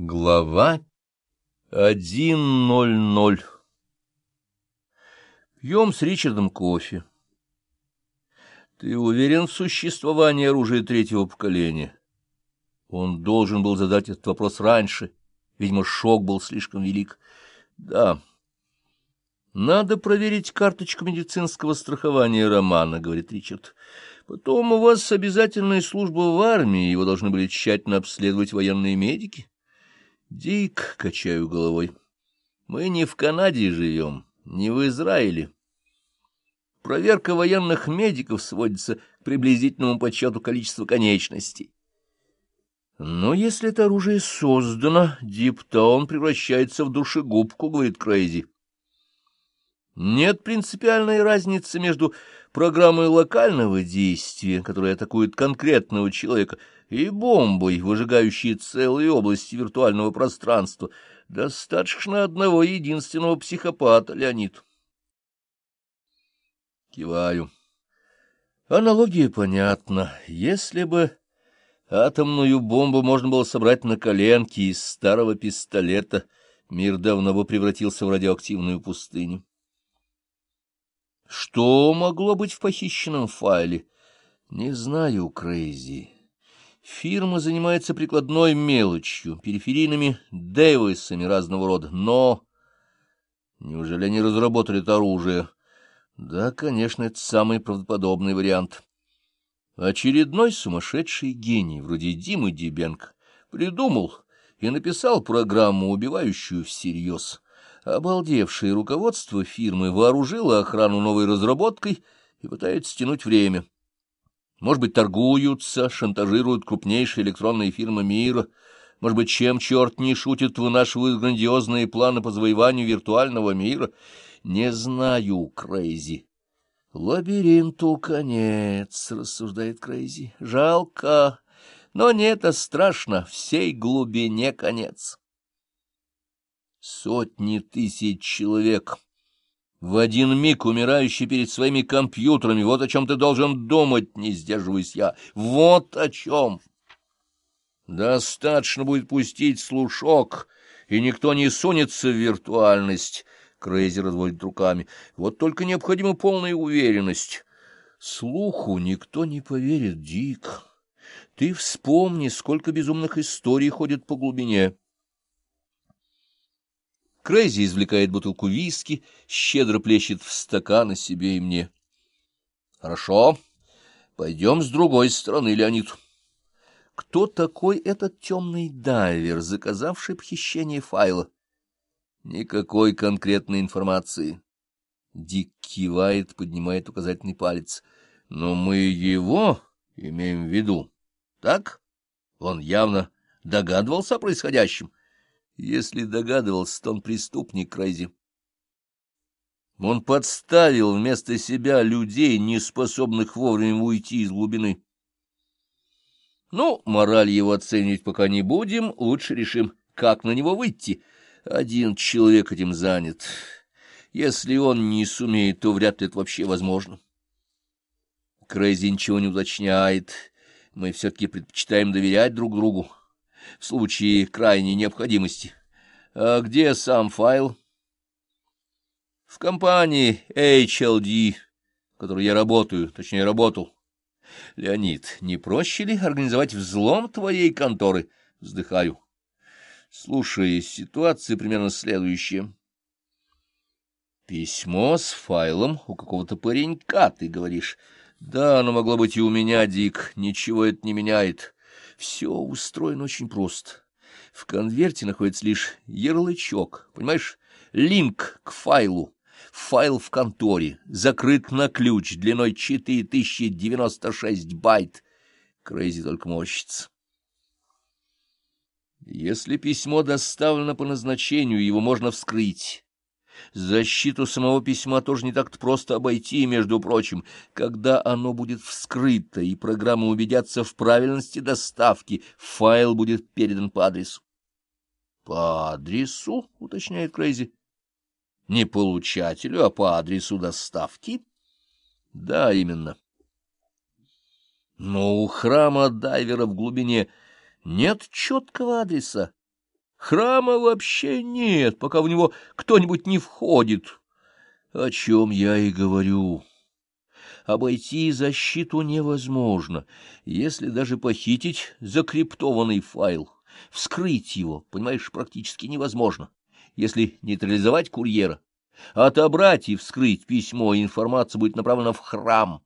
Глава 1.00 Пьем с Ричардом кофе. Ты уверен в существовании оружия третьего поколения? Он должен был задать этот вопрос раньше. Видимо, шок был слишком велик. Да. Надо проверить карточку медицинского страхования Романа, говорит Ричард. Потом у вас обязательная служба в армии, его должны были тщательно обследовать военные медики. Дик, качаю головой, мы не в Канаде живем, не в Израиле. Проверка военных медиков сводится к приблизительному подсчету количества конечностей. Но если это оружие создано, Диптаун превращается в душегубку, говорит Крейзи. Нет принципиальной разницы между программой локального действия, которая атакует конкретного человека, и бомбой, выжигающей целые области виртуального пространства. Достаточно одного единственного психопата, Леонид. Киваю. Аналогия понятна. Если бы атомную бомбу можно было собрать на коленке из старого пистолета, мир давно бы превратился в радиоактивную пустыню. Что могло быть в похищенном файле? Не знаю, Крейзи. Фирма занимается прикладной мелочью, периферийными девайсами разного рода, но... Неужели они разработали это оружие? Да, конечно, это самый правдоподобный вариант. Очередной сумасшедший гений, вроде Димы Дебенко, придумал и написал программу, убивающую всерьез. Обалдевшее руководство фирмы вооружило охрану новой разработкой и пытается тянуть время. Может быть, торгуются, шантажируют крупнейшие электронные фирмы мира. Может быть, чем черт не шутит, вынашивают грандиозные планы по завоеванию виртуального мира. Не знаю, Крейзи. Лабиринту конец, рассуждает Крейзи. Жалко, но не это страшно, всей глубине конец. Сотни тысяч человек в один миг умирающий перед своими компьютерами. Вот о чем ты должен думать, не сдерживаюсь я. Вот о чем. Достаточно будет пустить слушок, и никто не сунется в виртуальность. Крейзи разводит руками. Вот только необходима полная уверенность. Слуху никто не поверит, Дик. Ты вспомни, сколько безумных историй ходит по глубине. Крейзи извлекает бутылку виски, щедро плещет в стаканы себе и мне. — Хорошо, пойдем с другой стороны, Леонид. Кто такой этот темный дайвер, заказавший похищение файла? Никакой конкретной информации. Дик кивает, поднимает указательный палец. Но мы его имеем в виду, так? Он явно догадывался о происходящем. Если догадывался, то он преступник Крейзи. Он подставил вместо себя людей, не способных вовремя уйти из глубины. Ну, мораль его оценивать пока не будем, лучше решим, как на него выйти. Один человек этим занят. Если он не сумеет, то вряд ли это вообще возможно. Крейзи ничего не уточняет. Мы все-таки предпочитаем доверять друг другу в случае крайней необходимости. А где сам файл? В компании HLD, в которой я работаю, точнее, работал. Леонид, не проще ли организовать взлом твоей конторы? Вздыхаю. Слушай, ситуация примерно следующая. Письмо с файлом у какого-то паренька, ты говоришь. Да, оно могло быть и у меня, Дик, ничего это не меняет. Все устроено очень просто. В конверте находится лишь ярлычок, понимаешь, линк к файлу. Файл в конторе, закрыт на ключ, длиной 4096 байт. Крейзи только морщится. Если письмо доставлено по назначению, его можно вскрыть. Защиту самого письма тоже не так-то просто обойти, между прочим. Когда оно будет вскрыто и программа убедятся в правильности доставки, файл будет передан по адресу. — По адресу, — уточняет Крейзи. — Не получателю, а по адресу доставки? — Да, именно. Но у храма дайвера в глубине нет четкого адреса. Храма вообще нет, пока в него кто-нибудь не входит. О чем я и говорю. Обойти защиту невозможно, если даже похитить закриптованный файл. Вскрыть его, понимаешь, практически невозможно, если нейтрализовать курьера. Отобрать и вскрыть письмо, информация будет направлена в храм.